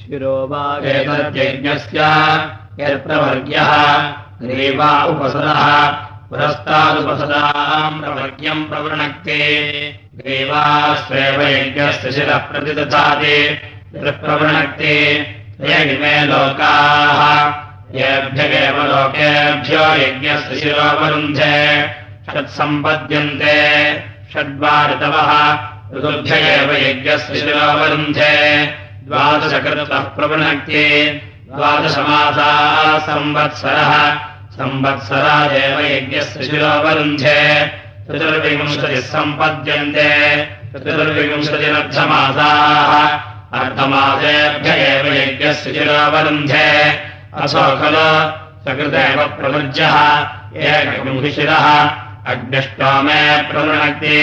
शिरो वा एतद्यज्ञस्य यत्प्रवर्ग्यः ग्रीवा उपसदः पुरस्तादुपसदाम् प्रवर्ग्यम् प्रवृणक्ते। ग्रीवास्वेव यज्ञस्य शिरः प्रतिदधाति प्रवृणक्ते इमे लोकाः येभ्य एव लोकेभ्यो यज्ञस्य शिरोवरुन्धे षट्सम्पद्यन्ते षड्वा ऋतवः ऋतुभ्य एव यज्ञस्य शिरोवरुन्धे द्वादशकृतः प्रवृणक्ति द्वादशमासाः संवत्सरः संवत्सरादेव यज्ञस्य शिरोवरुन्धे। चतुर्विंशतिः सम्पद्यन्ते। चतुर्विंशतिरर्धमासाः अर्धमासेभ्य एव यज्ञस्य शिरोवरुन्धे। असौ खलु सकृतेव प्रवृज्यः। एकविंशिरः अग्निष्टोमे प्रवृणक्ति।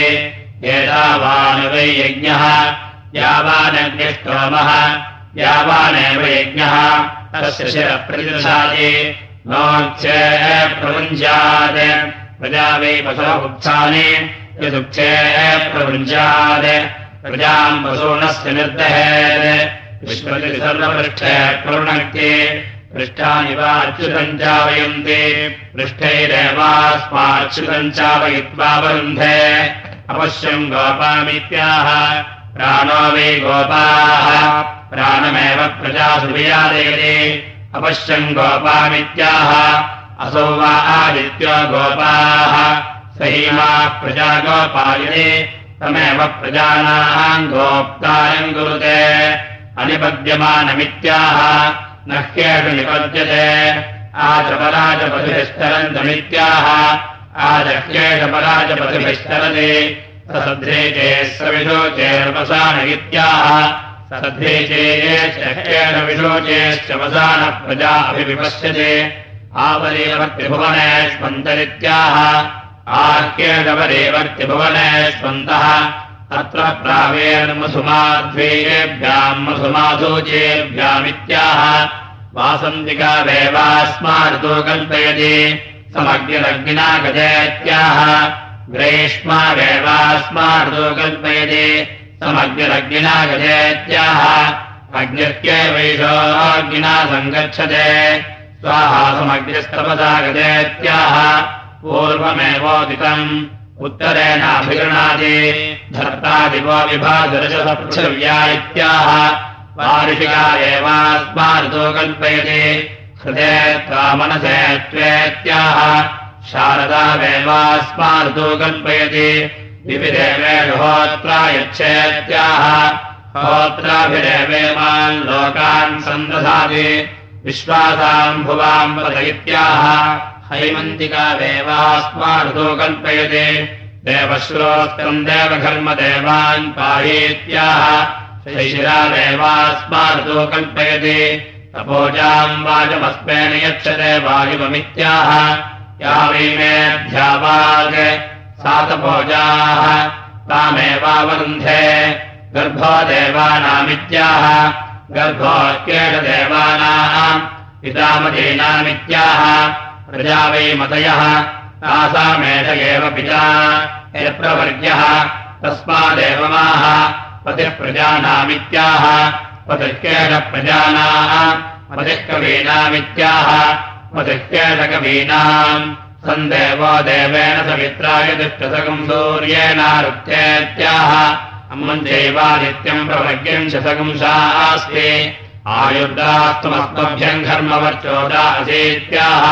एतावान् वै यज्ञः यावानग्निष्टोमः। यावानेव यज्ञः तस्य शिरः प्रतिदशाति नोच्चे प्रवृञ्जात्। प्रजा वै पशुपुत्सानि यदुक्षे प्रवृञ्जात्। प्रजाम् पशूनस्य निर्दहेत्। विश्वतिसर्वपृष्ठे प्रवृणक्ति। पृष्ठानि वा अच्युतम् चावयन्ति पृष्ठैरेवास्माच्युतम् चावयित्वा वरुन्धे। अवश्यम् गोपामित्याह प्राणो वै गोपाः। प्राणमेव प्रजासु वियादयति अवश्यम् गोपामित्याह। असौ वा आदित्यो गोपाः। सहीमा प्रजा गोपायते तमेव प्रजानाम् गोप्तायम् कुरुते। अनिपद्यमानमित्याह। न ह्येषु निपद्यते। आचपराजपतिभिश्चरन्तमित्याह आजह्येषपराजपतिभिश्चरति सद्रेजे सविशोचेर्वसान इत्याह सद्रेजेश्चेन विशोचेश्च वसान प्रजा अभिविपश्यते। आवरेवर्तिभुवनेष्वन्तरित्याह आर्केणवरेवर्तिभुवनेष्वन्तः अत्र प्रावेर्मसुमाध्वेयेभ्याम् मसुमाधूजेभ्यामित्याह। वासन्तिका देवास्मार्तो कल्पयति। समग्निरग्निना गजेत्याह। ग्रेष्मावेवास्मार्तो कल्पयति समग्निरग्निना गजेत्याह अग्निर्त्यैवैषोऽग्निना सङ्गच्छते। स्वाहा समग्निस्तपसा गजेत्याह। पूर्वमेवोदितम्। उत्तरेणाभिगृणादि। धर्तादिवो विभासरजसपृथिव्या इत्याह। वार्षिका एवास्मार्तो कल्पयति हृदे त्वामनसे त्वेत्याह शारदावेवास्मार्तो कल्पयति विविदेवेषु होत्रा यच्छेत्याह होत्राभिरेवेमान् लोकान् सन्दधाति। विश्वासाम् भुवाम् पद इत्याह हैमन्तिकावेवास्मार्तो कल्पयते देवश्रोत्रम् देवघर्मदेवान् पाहीत्याह शैशिरादेवास्मार्तो कल्पयति तपोजाम् वाजमस्मेन यच्छते वायुवमित्याह या वैमेऽध्यावाग् सा तपोजाः तामेवावरुन्धे गर्भो देवानामित्याह गर्भोऽक्येषदेवानाम् पितामदीनामित्याह प्रजा वै मतयः तासामेष एव पिता यप्रवर्ग्यः तस्मादेवमाह पतिः प्रजानामित्याह पतिह्केशप्रजानाम् पतिः कवीनामित्याह पतिह्केशकवीनाम् सन्देवो देवेन समित्राय तिष्ठसकम् सूर्येणारुक्तेत्याह अम्मञ्चैवादित्यम् प्रवर्ग्यम् शतकंशास्ति आयुर्दास्तमस्मभ्यम् घर्मवर्चोदा असीत्याह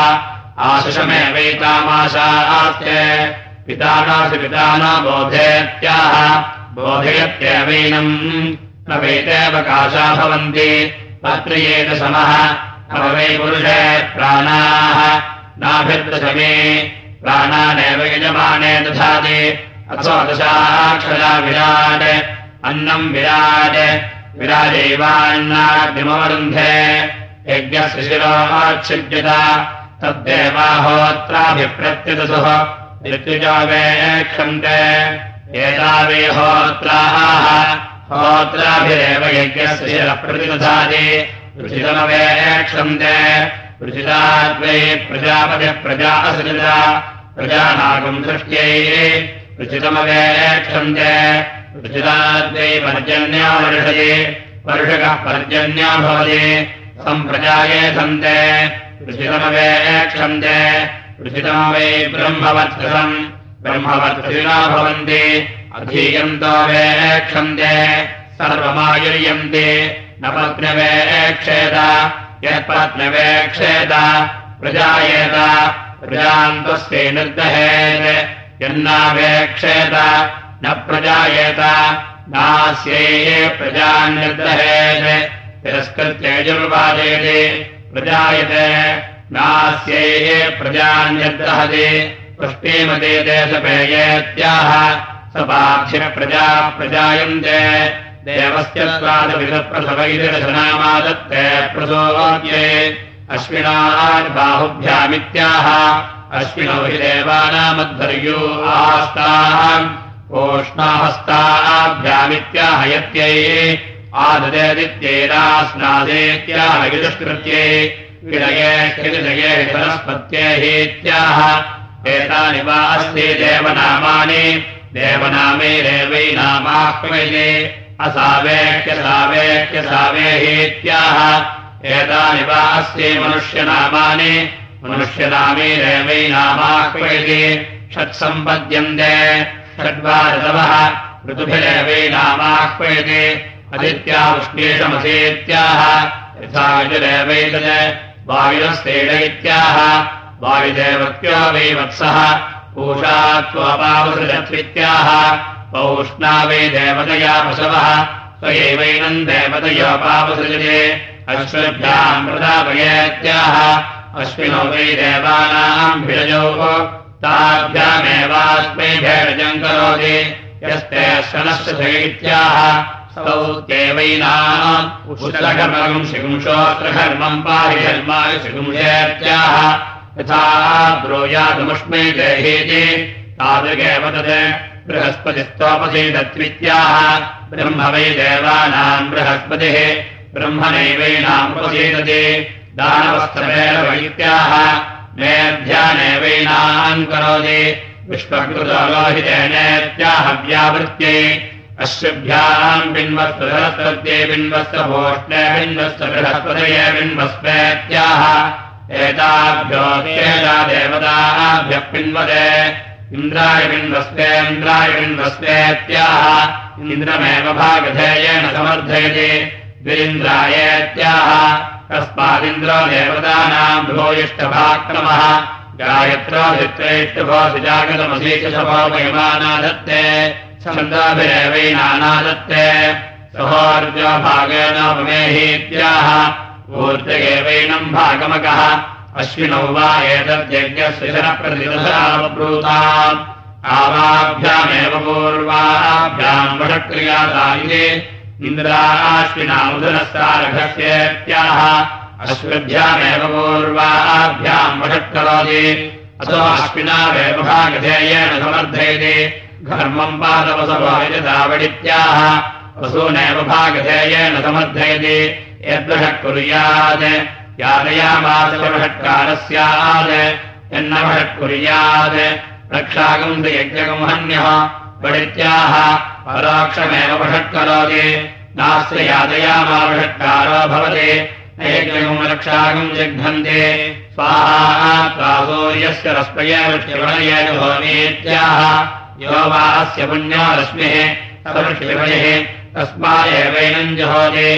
आशिषमेवैतामाशास्ते पितानासि पिताना बोधेत्याह। बोधयत्येवैनम् न वैतेवकाशा भवन्ति। पत्रियेत समः अवै पुरुषे प्राणाः। नाभिर्दशमे प्राणानेव यजमाने दधाति। अथो दशाक्षरा विराट्। अन्नम् विराट्। विराजैवान्नाग्निमवरुन्धे। यज्ञस्य शिरोच्छिद्यत तद्देवाहोत्राभिप्रत्यदसुः ऋत्युजावेक्षन्ते एतावे होत्राः। होत्राभिरेव यज्ञस्य शिरः प्रतिदधाति ऋषितमवेक्षन्ते ऋषिताद्वै प्रजापतिः प्रजा असृजा प्रजानागम् दृष्ट्यै ऋषितमवेक्षन्ते ऋषिताद्वै पर्जन्यावर्षये वर्षकः पर्जन्या भवति। सम्प्रजाये सन्ते। ऋषितमवेक्षन्ते ऋषितम् वै ब्रह्मवत्कृतम् ब्रह्मवत्कृतिना भवन्ति। अधीयन्तो वेक्षन्ते। सर्वमायुर्यन्ति न पत्न्यवेक्षेत यत्पत्न्यवेक्षेत प्रजायेत। प्रजान्तस्यै निर्दहेत् यन्नावेक्षेत। न प्रजायेत। नास्यै प्रजान्निर्दहेत् तिरस्कृत्यजुर्वादयति प्रजायते। नास्यै प्रजान्यर्दहति पुष्टिमते देशपेयेत्याह सपाक्षिप्रजा प्रजायन्ते देवस्य स्वादविदप्रसव इति रचनामादत्ते प्रसोच्ये अश्विनाबाहुभ्यामित्याह अश्विनौ हि देवानामध्वर्यो आस्ताम् ओष्णाहस्ताभ्यामित्याहयत्यै आददेदित्यैरास्नादेत्याह युदुष्कृत्यै विडये हिदये वनस्पत्यैहेत्याह एतानि वा अस्ति देवनामानि। देवनामैरेवैनामाह्वये असावेक्यसावेक्यसावेहेत्याह। एतानि वा अस्ति मनुष्यनामानि। मनुष्यनामैरेवैनामाह्वयति षट्सम्पद्यन्ते। षड्वा ऋतवः ऋतुभिरेवैनामाह्वयति अदित्या उष्णेशमसेत्याह यथा यजुरेवैतत् वायुरस्तेन इत्याह वायुदेवत्यो वै वत्सः। पूषा त्वपावसृजत्वित्याह पौष्णा वै देवतया पशवः स्वयैवैनम् देवतयोपावसृजते अश्वभ्याम् प्रदापयेत्याह। अश्विनो वै देवानाम् भिरजोः ताभ्यामेवास्मै भेडजम् करोति। यस्ते ैनाम् उषुतघर्मम् शिगुंशोऽत्रघर्मम् पाहि धर्माय शिगुंशेत्याह। यथा ब्रूयादमुष्मै देहेति। तादृगेव तत् बृहस्पतिस्त्वपसीदत्वित्याह ब्रह्म वै देवानाम् बृहस्पतिः। ब्रह्मणैवैनामुपसीदति। दानवस्थमेव वैत्याह मेऽध्यानेवैनाम् करोति। विश्वकृतो लोहितेनेत्याह व्यावृत्यै अश्वभ्याम् बिन्वस्त्वधरस्पत्ये बिन्वस्त्वभोष्णे बिन्वस्त्व बृहस्पतये बिन्वस्मेत्याह एताभ्यो देवता देवताभ्यः पिन्वते इन्द्राय बिन्वस्तेन्द्राय बिन्वस्तेत्याह इन्द्रमेव भागधेयेन समर्थयति। द्विरिन्द्रायेत्याह। कस्मादिन्द्रो देवतानाम् भूयिष्ठभाक्रमः गायत्रो धित्रैष्टभो सुजागतमसीचशभोपयमाना दत्ते छन्दाभिरेवैनादत्ते सहोर्जो भागेन ममेहीत्याह ऊर्जगेवैनम् भागमकः अश्विनौ वा एतद्यज्ञस्विशनप्रतिदशावब्रूताम् आवाभ्यामेव पूर्वाभ्याम् वषक्रियादायिने इन्द्राश्विनामुदनस्तारघस्येत्याह अश्वभ्यामेव पूर्वाभ्याम् वषट्करोति अथो अश्विनावेव भागधेयेन समर्थयति। घर्मम् पादवसभावितावडित्याह वसूनेव भागधेयेन समर्थयति। यद्वषः कुर्यात् यादयामासवषट्कारः स्यात् यन्नवषः कुर्यात् रक्षागम् यज्ञगम् हन्यः वडित्याह परोक्षमेव वषट्करोति नास्य यादयामावषट्कारो भवति यज्ञगम् रक्षागम् जघ्नन्ते स्वाहा प्रासूर्यस्य रस्मये भवमीत्याह यो वा अस्य पुण्यो रश्मिः सवृष्टिवयः तस्मादेवैनम् जहोति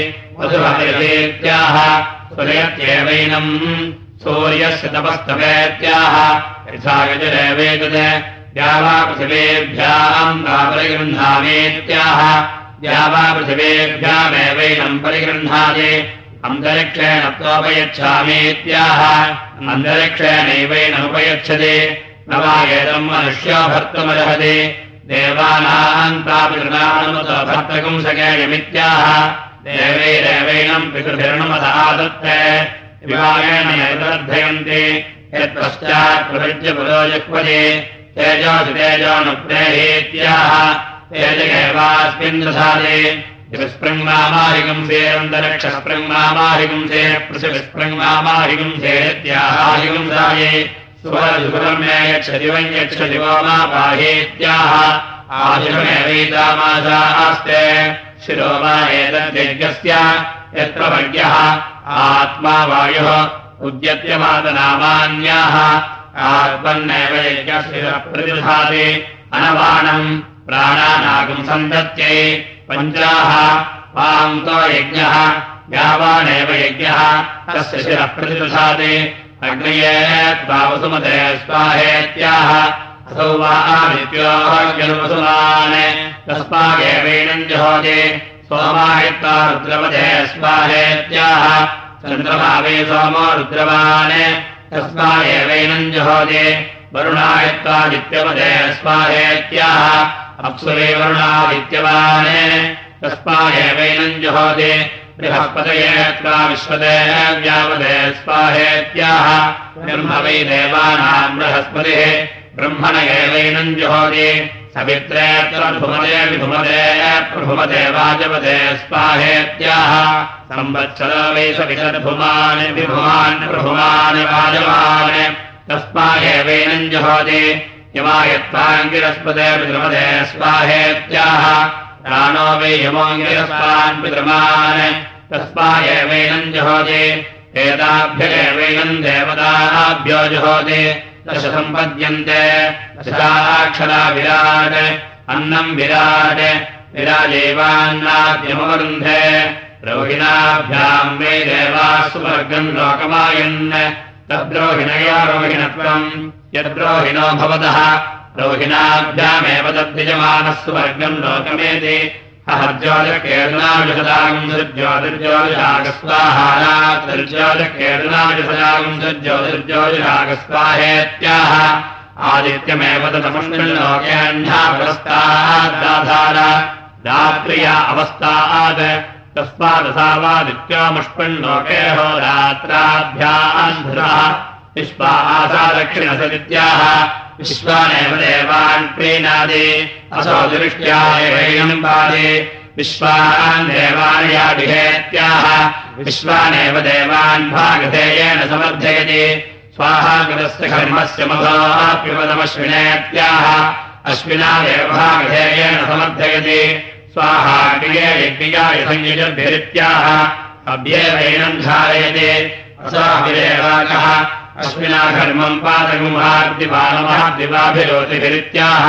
सुरयत्येवैनम् सूर्यस्य तपस्तवेत्याह यथा यजुरेवेतत् द्यावा पृथिवेभ्याम् परिगृह्णामेत्याह द्यावा पृथिवेभ्यामेवैनम् परिगृह्णाति अन्तरिक्षेण त्वोपयच्छामीत्याह अन्तरिक्षेणैवैनमुपयच्छति न वा एतम् मनुष्यो भर्तुमर्हति देवानाम् तापितृणानुमतो भर्तकम् सकेयमित्याह देवैरेवैनम् पितृभिर्णुमदादत्ते। विवाहेण यदर्थयन्ति यत्पश्चात् प्रभृत्य पुरो जुह्वति। तेजोसि तेजोनुप्रेहेत्याह तेज एवास्मिन् दधाति। विस्पृङ्मामाहिगुंसेरन्तरिक्षस्पृङ्मामाहिगुंसे पृथिविस्पृङ्मामाहिगुंसेत्याहाहिगुंसाये सुवरजुगुरम् मे यच्छति वै यच्छति वो मा पाहेत्याह। आशिषमेवैतामासास्ते शिरो वा एतद्यज्ञस्य यत्र भग्यः आत्मा वायुः उद्यत्यमादनामान्याः। आत्मन्नेव यज्ञशिरः प्रतिधाति अनवाणम् प्राणानागम् सन्दत्यै पञ्चाः पान्तो यज्ञः। यावानेव यज्ञः। तस्य शिरः प्रतिदधाति अग्नये त्वावसुमते स्वाहेत्याह आदित्योऽग्निर्वसुमान् तस्मागेवैनम् जहोति सोमायत्वा रुद्रवधे स्वाहेत्याह चन्द्रमा वै सोमो रुद्रवान् तस्मागेवैनम् जहोति वरुणायत्वादित्यवधे स्वाहेत्याह अप्सु वै वरुणादित्यवान् तस्मागेवैनम् जहोति बृहस्पतये त्वा विश्वते व्यावदे स्वाहेत्याह ब्रह्म वै देवानाम् बृहस्पतिः ब्रह्मण एवैनम् जुहोति। सवित्रेऽत्र भुमदे विभुमदे, प्रभुमदे वाजवदे स्वाहेत्याह। संवत्सरो वै सवितर्भुमान् विभुमान् प्रभुमान् वाजवान्। तस्मादेवैनम् जुहोति। यमायत्वाङ्गिरस्पदे विद्रुमदे स्वाहेत्याह। प्राणो वै जुहोति। एताभ्य एवैनम् देवताभ्यो दश सम्पद्यन्ते दशाक्षरा विराट् अन्नम् विराट् विराजेवान्नाद्यमवरुन्धे। रोहिणाभ्याम् वै देवाः सुवर्गम् लोकमायन्। तद्रोहिणया रोहिणत्वम् यद्रोहिणो भवतः। रोहिणाभ्यामेव तद्यजमानः सुवर्गम् लोकमेति दुर्ज्योतिर्ज्योतिषागस्वाहेत्याह आदित्यमेव तदमुष्मिल्लोकेऽह्नावस्तादाधार रात्र्या अवस्थात् तस्मादसावादित्योमुष्मिल्लोके हो रात्राभ्यान्धुरः विश्वा आसा दक्षिणसदित्याः विश्वानेव देवान् प्रीणादि, असो दृष्ट्या एवैनम् पादे। विश्वान् विश्वानेव देवान् भागधेयेन समर्थयति। स्वाहाकृतस्य कर्मस्य मधोऽप्युपदमश्विनेत्याह अश्विनादेव भागधेयेन समर्थयति। स्वाहा क्रिये यज्ञियाय अभ्येवैनम् धारयति। अश्विना घर्मम् पादगुम्हार्दिबालमहाद्दिवाभिरोतिभिरित्याह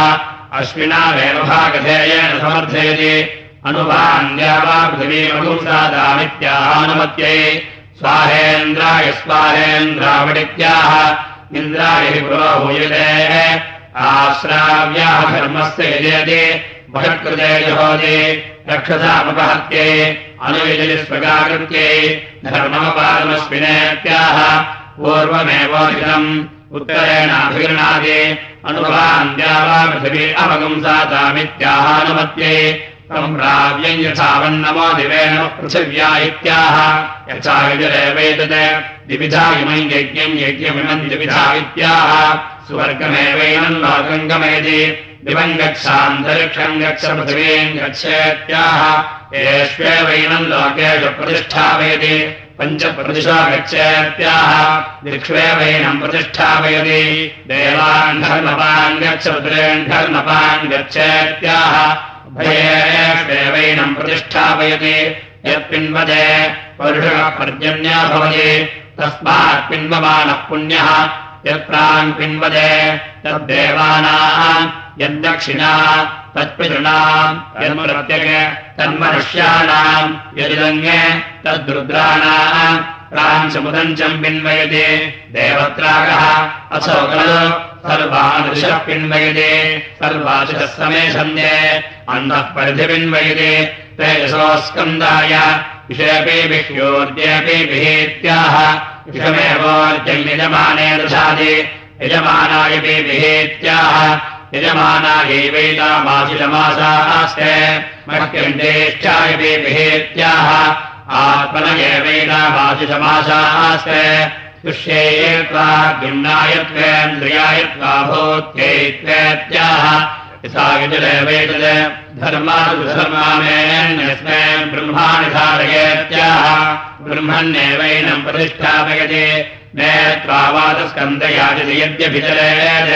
अश्विनावेव भागधेयेन समर्थयति। अनुवान्द्या वा पृथिवीमगुंसादामित्याहानुमत्यै स्वाहेन्द्राय स्वाहेन्द्रावडित्याह। इन्द्राय पुरोभूयतेः आश्राव्याः धर्मस्य यजयति। बहत्कृते जहोति। रक्षसामुपहत्यै अनुयजति स्वगाकृत्यै पूर्वमेवोदितम्। उत्तरेणाभिगृणादि अनुभान्द्या वा पृथिवी अवगुंसातामित्याहानुमत्यै सम्प्राव्यम् यथावन्नमो दिवेन पृथिव्या इत्याह। यथा विजरेवैतत् द्विविधा इमम् यज्ञम् यज्ञमिमम् द्विविधा इत्याह। स्वर्गमेवैनम् लोकम् गमेति दिवम् गच्छान्तरिक्षम् गच्छ पृथिवीम् गच्छेत्याह। येष्वेवैनम् लोकेषु प्रतिष्ठापयति पञ्चप्रतिशा गच्छेत्याह दिक्ष्वेवैनम् प्रतिष्ठापयति। देवान् धर्मपान् गच्छ पुत्रेन् धर्मपान् गच्छेत्याह भयेष्वेवैनम् प्रतिष्ठापयति। यत्पिन्वदे परुषः पर्जन्या भवति। तस्मात् पिन्वमानः पुण्यः। यत्रान् पिन्वदे तद्देवानाम् यद्दक्षिणा तत्पितॄणाम् तन्मनुष्याणाम् यदिदङ्गे तद्रुद्राणाम् प्राञ्चमुदञ्चम् पिन्वयति देवत्रागः असौ खलु सर्वादृशः पिन्वयति सर्वादृशः समेषन्ये अन्धः परिधिपिन्वयति तेजसोस्कन्दाय विषयपि विह्योर्जेऽपि विहेत्याह विषमेवोर्जम् यजमाने दशादि यजमानायपि विहेत्याह यजमानायैवैतामाशिषमासास्ते मह्यण्डेष्ठायपि विहेत्याह आत्मन एवैतामाशिषमासास्ते तुष्ये त्वा भिन्नायत्वेन्द्रियायत्वा भूत्यैत्वेत्याह यथा विजुरेवैतत् धर्माधर्मामेऽन्यस्मै ब्रह्माणि धारयेत्याह ब्रह्मण्येवैनम् प्रतिष्ठापयति मे त्वावादस्कन्दयाजति यद्यभिचरेत्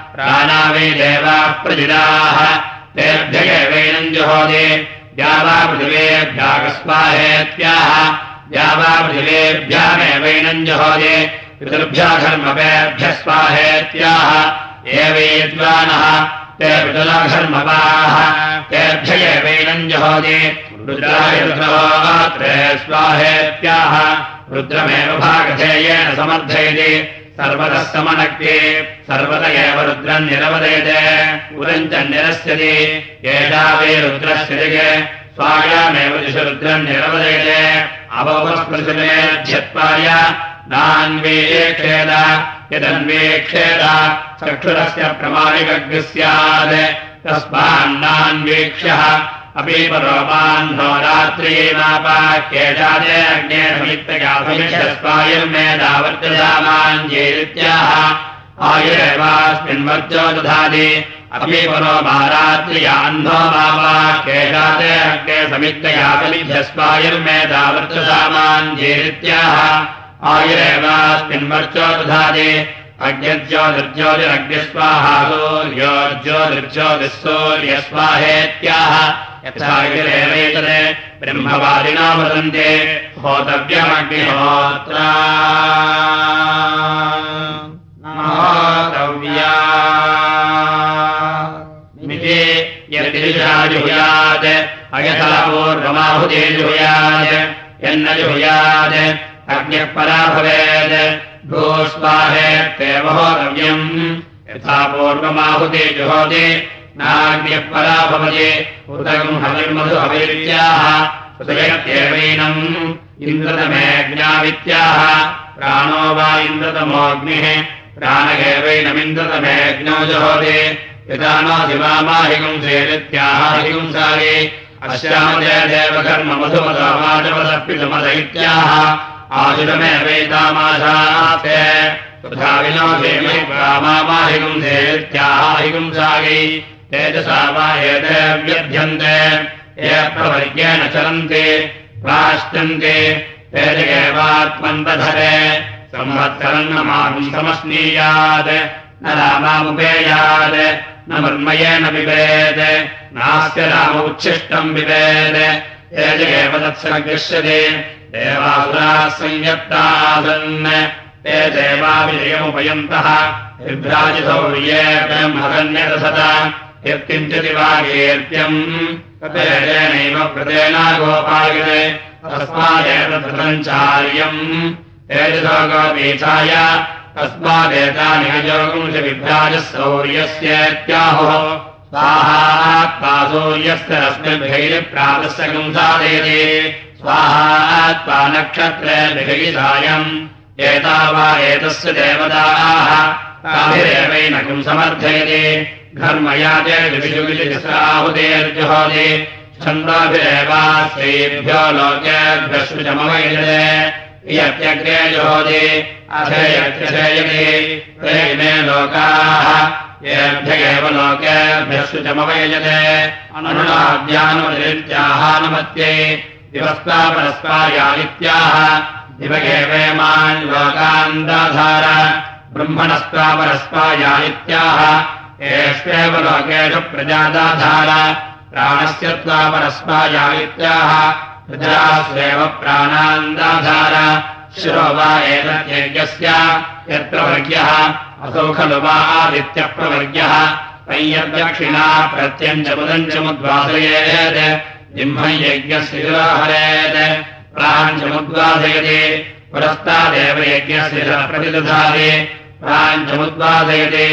पृथिवेभ्यस्वाहेत्याह प्राणावे देवाः प्रजिताः तेभ्य एवैनम् जुहोति। द्यावापृथिवेभ्याकस्वाहेत्याह द्यावापृथिवेभ्यामेवैनम् जुहोति। पितृभ्याघर्मपेभ्यः स्वाहेत्याह एवेद्वानः ते पितुलाघर्मपाः तेभ्य एवैनम् जुहोति। रुद्राय स्वाहेत्याह रुद्रमेव भागधेयेन समर्थयति सर्वतः समनक्ति सर्वत एव रुद्रम् निरवदयते उरम् च निरस्यति एषा वे रुद्रस्य स्वायामेव दिशु रुद्रम् निरवदयते अवपस्पृशिमेध्यत्वाय नान्वीक्षेद यदन्वीक्षेद चक्षुरस्य प्रमाणिकग्ः स्यात् तस्मान्नान्वीक्ष्यः अपीपरोपान्धो रात्रीनापाख्येषादे अग्नेणमित्तगासमिषस्वायुर् मे अपीपरो मारात्रियान्धो मापाख्येषादे अग्ने समित्तगासमिभ्यस्वायुर्मे दावर्तदामाञ्जेरित्याह आयुरेवास्मिन्वर्जो दधाति। सूर्योर्ज्योतिर्ज्योतिः सूर्यस्वाहेत्याह विरेवेतते ब्रह्मवादिना वदन्ते होतव्यमग्निहोत्रा। होतव्या यदिषाजुहुयात् अयथा पूर्वमाहुते जुहुयात् यन्न जुहुयात् अग्निः परा भवेत् भूस्वाहेत्येव होतव्यम्। यथा पूर्वमाहुते जुहोति नाग्न्यः परा भवति उदकम् हविर्मधु हविर्याः हृदयत्येवैनम् इन्द्रतमेऽग्नावित्याह प्राणो वा इन्द्रतमोऽग्निः। प्राण एवैनमिन्द्रतमेऽग्नौ जहोति यदा नो शिवामाहिगुंसेरित्याह हिगुंसारि अस्यामजय देवकर्ममधुमधमाजपदपितुमद इत्याह आशुरमेवैतामाशास्ते तथा विनोदेमि रामामाहिगुंसेरित्याह हिगुंसागै तेजसा वा एते व्यध्यन्ते। ये प्रवर्गेण चलन्ति प्राश्चन्ते तेजगेवात्मन्तधरे संवत्सरन्नमाम् समस्नीयात् न रामामुपेयात् न मर्मयेन पिबेत् नास्य राम उच्छिष्टम् पिबेत् तेजगेव तत्सङ्गृश्यते देवासुराः संयत्तासन् ते देवाविजयमुपयन्तः विभ्राजिसौर्ये ब्रह्मकन्यदसत यत्किञ्चिति वा कीर्त्यम् ततेनैव कृतेनागोपायते तस्मादेतदृतञ्चार्यम् तेजसो गोपीठाय तस्मादेतानि विभ्राजः सौर्यस्येत्याहुः स्वाहा सूर्यस्य रश्मिर्भैरिप्रातस्य गुंसादयति स्वाहा नक्षत्रेभिसायम् एता वा एतस्य देवताः। ताभिरेवैनकम् समर्थयति घर्मयाजुहोदे विजुगिलिसाहुतेर्जुहोति छन्दाभिरेवास्येभ्यो लोकेभ्यश्रुचमवैजते इयत्यग्रे जुहोति अथेयत्यथेयति ते लोकाः येभ्य लोकेभ्यश्रुचमवैजते अनुराद्यानुमतिरित्याहानुमत्ये दिवस्ता परस्पायानित्याह दिवगेवेमान् लोकान्दाधार। लोकान् दाधार ब्रह्मणस्ता परस्पायानित्याह एष्वेव लोकेषु प्रजादाधार प्राणस्य त्वापरस्पायानित्याह प्रजास्वेव प्राणान्दाधार। शिरो वा एतद्यज्ञस्य यत्र वर्ग्यः? असौ खलु वा आदित्यप्रवर्ग्यः तय्यद्दक्षिणा प्रत्यञ्चमुदञ्चमुद्वासयेत् जिह्मम् यज्ञस्य शिरोहरेत् प्राञ्चमुद्वासयति पुरस्तादेव यज्ञस्य प्रतिदधाति प्राञ्चमुद्वासयति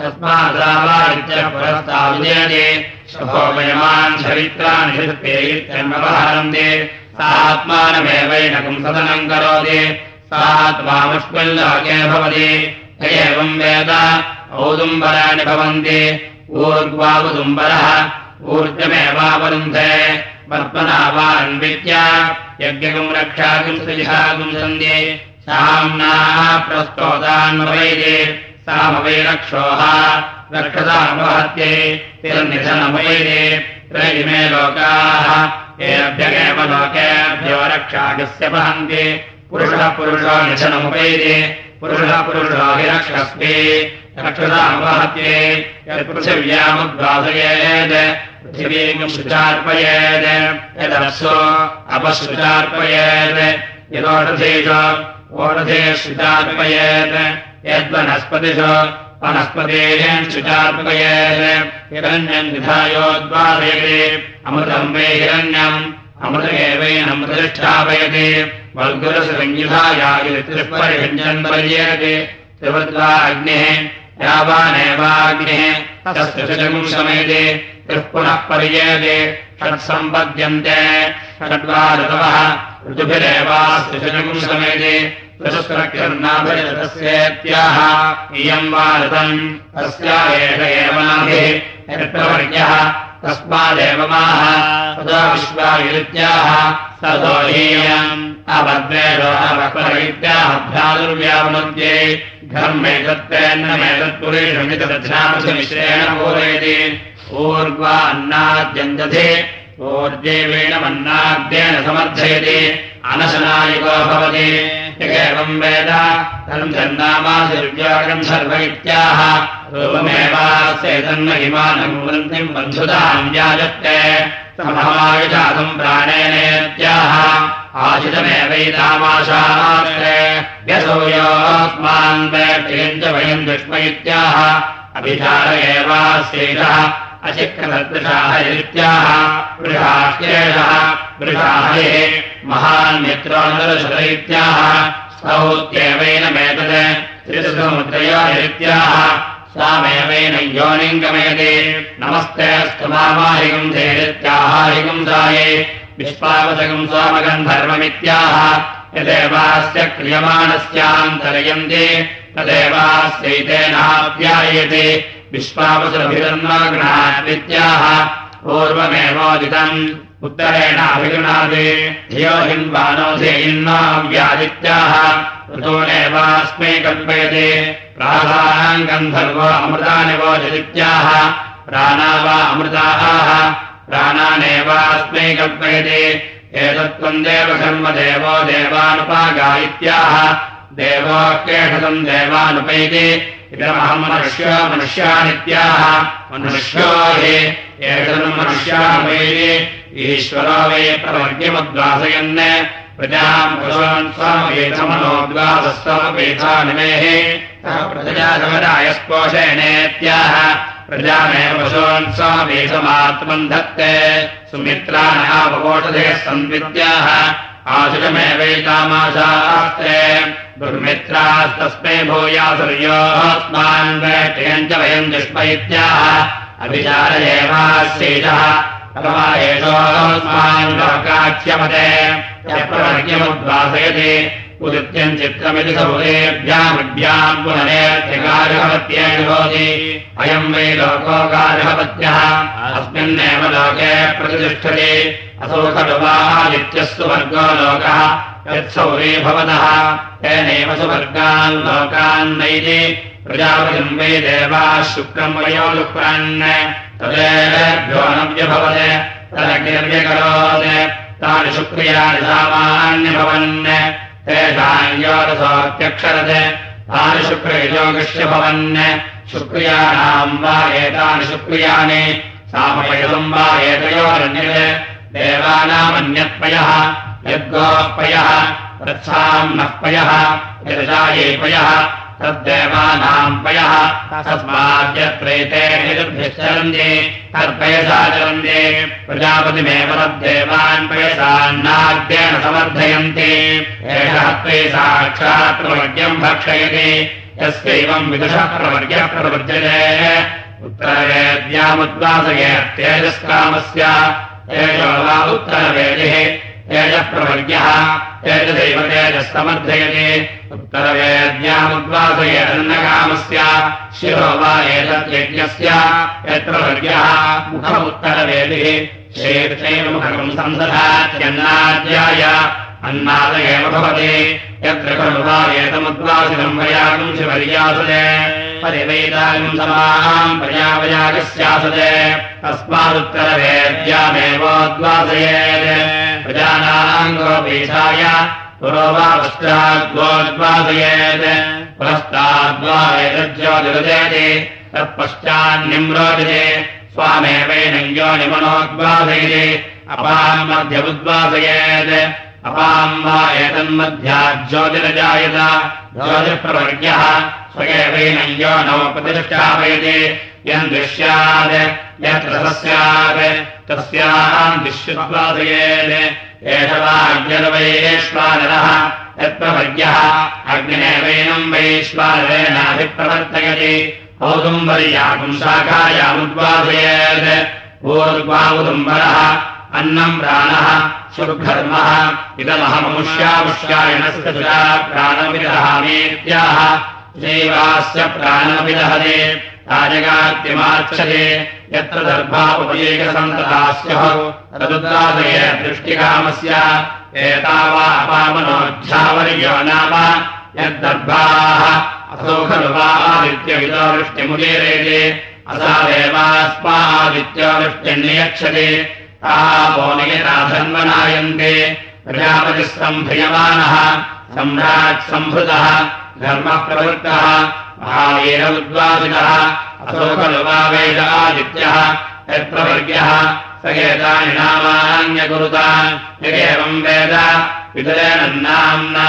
तस्मादावादित्य पुरस्ताविजयति शुभोमयमान् चरित्राणि इत्यन्वहरन्ति सा आत्मानमेवैनकम् सदनम् करोति। सा त्वामुष्मिल्लोके भवति एवम् वेद। औदुम्बराणि भवन्ति। ऊर्ग्वावुदुम्बरः ऊर्जमेवावरुन्धे पद्मना वान्विद्या यज्ञकम् रक्षाकम् सुलिहाकम् सन्ध्ये साम्नाः प्रस्तोतान्वैदे सामवैरक्षोः रक्षतामवहत्ये तिर्निधनमवैदे त्रयिमे लोकाः। लोकेभ्यो रक्षाकस्य वहन्ति। पुरुषः पुरुषो निधनमुपैदे पुरुषः पुरुषो हि रक्षस्मि रक्षतामवहत्ये यत्पृथिव्यामुद्वासयेत् पृथिवीकम् शुचार्पयेत् यदस्सो अपश्रुचार्पयेत् यदोषधेषु ओषधे शुचार्पयेत् यद्वनस्पतिषु वनस्पतेः शुचार्पयेत् हिरण्यम् निधायोद्वासयति अमृतम् वे हिरण्यम्। अमृतमेवेनमृतिष्ठापयति वल्गुरसंयुधायायुत्रिपरिभञ्जन् पर्येति त्रिवद्वा अग्निः यावानेवाग्निः शुचकम् शमेति त्रिः पुनः पर्येते षट्सम्पद्यन्ते। षड्वा ऋतवः ऋतुभिरेवास्य शुचकम् शमेति ऋतुस्रक्यर्नाभिरतस्येत्याह इयम् वा ऋतम् तस्या एष एव नाभिः यत्प्रवर्यः तस्मादेव माः तदा अभद्रेषो अवक्वरैत्याः भ्रादुर्व्यावनन्त्ये घर्मेतत्तेन्नमेतत्पुरेषमितदध्नामसमिश्रेण पूरयति ऊर्ध्वा अन्नाद्यन्दधे ऊर्जेवेणमन्नाद्येन समर्थयति अनशनायुगो भवति यगेवम् वेद तम् छन्नामादिर्व्यागम् सर्व इत्याह। रूपमेवास्येतन्महिमानम् वृन्तिम् बन्धुताम् व्याजत्ते आशितमेवैतामाशास्त्रे व्यसो योऽस्मान् वेट्यम् च वयम् दुष्म इत्याह। अभिचार एवास्यैषः अचिक्रसदृशाः इत्याह। वृषाह्येषः वृषाहये महान् मित्रोऽनुदर्शत इत्याह स्तौत्येवैनमेतत् त्रिसमुद्रयोरित्याह सामेवेन योनिम् गमयति नमस्ते स्तुमामाहिकम् धेरित्याहाहिकम् साये विश्वावसकम् सोमगन्धर्वमित्याह यदेवास्य क्रियमाणस्यान्तरयन्ति तदेवास्यैतेनाप्यायते विश्वावसुरभिरन्वाग्नाद्वित्याह पूर्वमेवोदितम् उत्तरेणाभिगृणाति धियो हिन्वानो धेयिन्नाव्यादित्याह ऋतूनेवास्मै कल्पयते। प्रासाम् गन्धर्वो अमृतानि वोचदित्याह प्राणा वा अमृताः। प्राणानेवास्मै कल्पयते। एतत्त्वम् देवधर्मदेवो देवानुपागा इत्याह देवोऽकेषतम् देवानुपैति। इदमहम् मनुष्यो मनुष्यानित्याह मनुष्यो हि एतम् मनुष्यानुपैति ईश्वरो वै प्रवर्ग्यमुद्वासयन् प्रजाम् पशून् स्वमवेधमनोद्वासस्तमपेथानिमेः प्रजासमरायस्पोषेणेत्याह प्रजामेव पशून् स्वमवेधमात्मम् धत्ते सुमित्राणावकोषधेः सन्विद्याः आशुषमेवैतामाशास्त्रे दुर्मित्रास्तस्मै भूयासुर्योऽस्मान् वैट्यम् च वयम् दुष्म इत्याह यप्रवर्ग्यमुद्वासयति। उदित्यम् चित्रमिति सौरेभ्यामभ्याम् पुनरेत्यगार्हवत्येन भवति। अयम् वै लोकोगार्हवत्यः अस्मिन्नेव लोके प्रतिष्ठति। असौ खलु वादित्यस्तु वर्गो लोकः। यत्सौरे भवतः। तेनैव सुवर्गान् लोकान् नैति प्रजापतिम् वै देवाः शुक्रम् वयोलुक्रान् तदेभ्यो नव्यभवत् तदग्निर्व्यकरोत् तानि शुक्रियाणि सामान्यभवन् तेषाम् योरसोऽत्यक्षरत् तानि शुक्रयोगस्य भवन् शुक्रियाणाम् वा एतानि शुक्रियाणि सामपयसम् वा एतयोरन्यत् देवानामन्यत्पयः यद्गोपयः तत्साम् नः पयः यदजायेपयः तद्देवानाम् पयः। तस्माद्यत्रैते निरुभ्यश्चरन्ति तत्पयसा चरन्ति प्रजापतिमेव तद्देवान् पयसान्नाद्येन समर्थयन्ति। एषः त्वे प्रवर्ग्यम् भक्षयति। यस्यैवम् विदुषः प्रवर्ग्यः प्रवर्जते उत्तरवेद्यामुद्वासये तेजस्कामस्य तेजो वा उत्तरवेदिः। तेजः प्रवर्ग्यः। एतदैव तेजः समर्थयति उत्तरवेद्यामुद्वासयेदन्नकामस्य शिरो वा एतद्यज्ञस्य यत्र वर्ग्यः मुखमुत्तरवेदिः शेषैव मुखम् संसदात्यन्नाद्याय एव भवति यत्र खलु वा एतमुद्वासिनम् वयागम् शिवर्यासते परिवैदागम् समाम् प्रजावयागस्यासते तस्मादुत्तरवेद्यामेवोद्वासयेत् प्रजानाम् गोपीठाय पुरो वा पश्चाद्वोद्वासयेत् पुरस्ताद्वा एतज्योतिरुदेति तत्पश्चान्निम्रोदिते स्वामेवैनम् योनिमनोद्वासयति अपाम् मध्यमुद्वासयेत् अपाम् वा एतन्मध्याज्योतिरजायत ज्योतिप्रवर्ग्यः। स्वयेवैनम् यो नव प्रतिष्ठापयति यम् दृश्यात् यत्र तस्याम् विश्वद्वासयेत् एष वा अग्निर्वैश्वानरः यत्प्रवर्ग्यः अग्निनेवैनम् वैश्वानरेणाभिप्रवर्तयति। औदुम्बर्याकुम् शाखायामुद्वासयेत् ऊर्ध्वामुदुम्बरः अन्नम् प्राणः सुर्घर्मः इदमहममुष्यामुष्यायणस्य सुरा प्राणविदहामेत्याह शैवास्य प्राणविदहते राजगात्यमार्चते यत्र दर्भा उपयेकसन्ततास्यः तदुद्वादये दृष्टिकामस्य एतावा अपामनोऽध्यावर्यो नाम यद्दर्भाः असौ खलु वा आदित्यविदो वृष्टिमुदीरयते असादेवास्मादित्यो वृष्टिर्नियच्छति तावो नियताधन्वनायन्ते प्रजापतिः सम्भ्रियमाणः सम्राट् सम्भृतः धर्मः प्रवृत्तः महावीर उद्वासितः वेद आदित्यः। यत्प्रवर्ग्यः। स एतानि नामान्यकुरुता यदेवम् वेद। विदरेण नाम्ना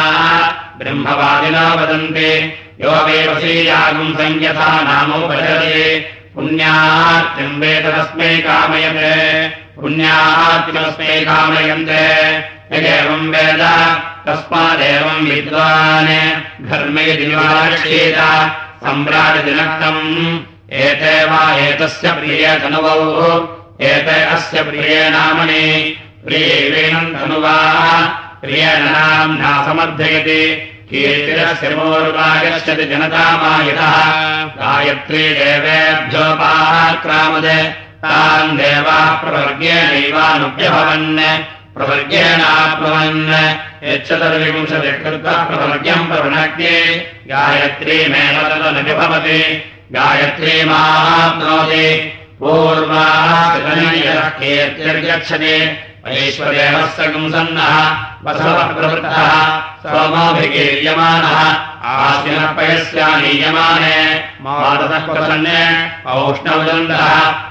ब्रह्मवादिना वदन्ति। यो वेवशीयागुम् संयथा नामोपचरति। पुण्यार्तिम् वेद तस्मै कामयते। पुण्यार्तिमस्मै कामयन्ते। यदेवम् वेद तस्मादेवम् विद्वान्। घर्मे दिवाक्षेत सम्राजदिनक्तम् एते वा एतस्य प्रिये धनुवौ। एते अस्य प्रिये नामनि। प्रियैवेनम् धनुवा। प्रियेण नाम्ना समर्थयति। कीर्तिरस्यमोरुपागच्छति जनतामायतः गायत्री देवेभ्योपाक्रामद ताम् देवाः प्रवर्गेणैवानुभ्यभवन् प्रवर्गेणाप्लवन् यच्चतुर्विंशतिः कृत्वा प्रवर्ग्यम् प्रवणक्ये गायत्रीमेव तदनुभवति गायत्रीमाप्नोति पूर्वार्गच्छति ऐश्वर्यवत्संसन्नः बसवः प्रवृत्तः। सोमाभिगीर्यमाणः आसिनपयस्यानीयमाने मातः प्रसन्ने। औष्णवदन्तः।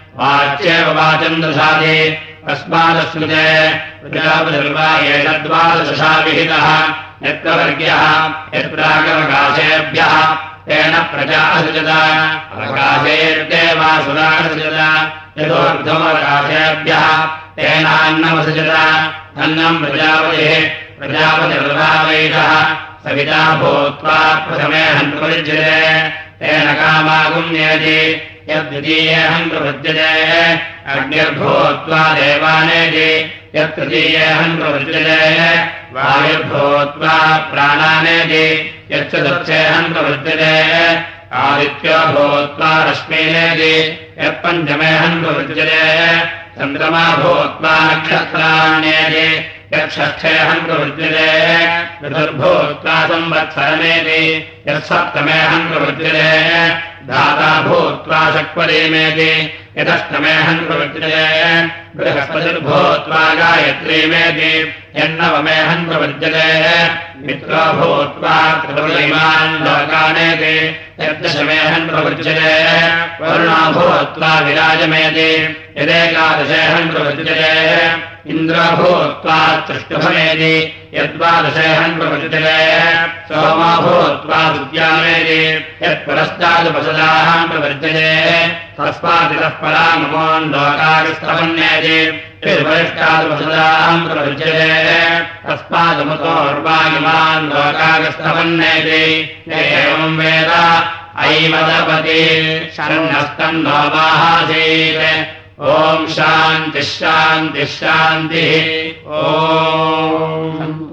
वाच्येव वाचम् दशाति कस्मादश्रुते प्रजापतिर्वा एतद्वादशा विहितः यत्र वर्ग्यः यत्रागवकाशेभ्यः तेन प्रजा असृजत अवकाशेर्देवासुरासृजत यतोर्धमवकाशेभ्यः तेनान्नमसृजत अन्नम् प्रजापतिः प्रजापतिर्वावैषः सविता भूत्वा प्रथमे हन्तुपरिज्यते तेन कामागुम्येति यद्वितीयेऽहम् प्रवृज्यते। अग्निर्भूत्वा देवानेति यत्तृतीयेऽहम् प्रवृज्यते। वायुर्भूत्वा प्राणानेति यच्चतुर्थेऽहम् प्रवृज्यते। आदित्यो भूत्वा रश्मीनेति यत्पञ्चमेऽहम् प्रवृज्यते। चन्द्रमा भूत्वा नक्षत्राण्येति यत्षष्ठेऽहम् प्रवृज्यते। ऋतुर्भूत्वा संवत्सरमेति यत्सप्तमेऽहम् प्रवृज्यते। धाता भूत्वा शक्वरीमेति यदष्टमेऽहम् प्रवृज्यते बृहस्पतिर्भूत्वा गायत्रीमेति यन्नवमेऽहम् प्रवृज्यते मित्रो भूत्वा त्रिपुरीमान् लोकानेति यद्दशमेऽहम् प्रवृज्यते वरुणो भूत्वा विराजमेति यदेकादशेऽहम् प्रवृजते इन्द्रो भूत्वा तृष्टुभमेति यद्वादशेऽहम् प्रवृजते सोमो भूत्वा विद्यामेति यत्पुरस्तादुपसदाहम् प्रवर्जते तस्मादितः पराममोन् लोकागस्तमन्येति वरिष्ठादुपसदाहम् प्रवृज्यते तस्मादमुतोर्वायुमान् लोकागस्तमन्येति एवम् वेद। ऐमदपति शरणस्तम् नोमाहासीत् ॐ शान्तिः शान्तिः शान्तिः। ओ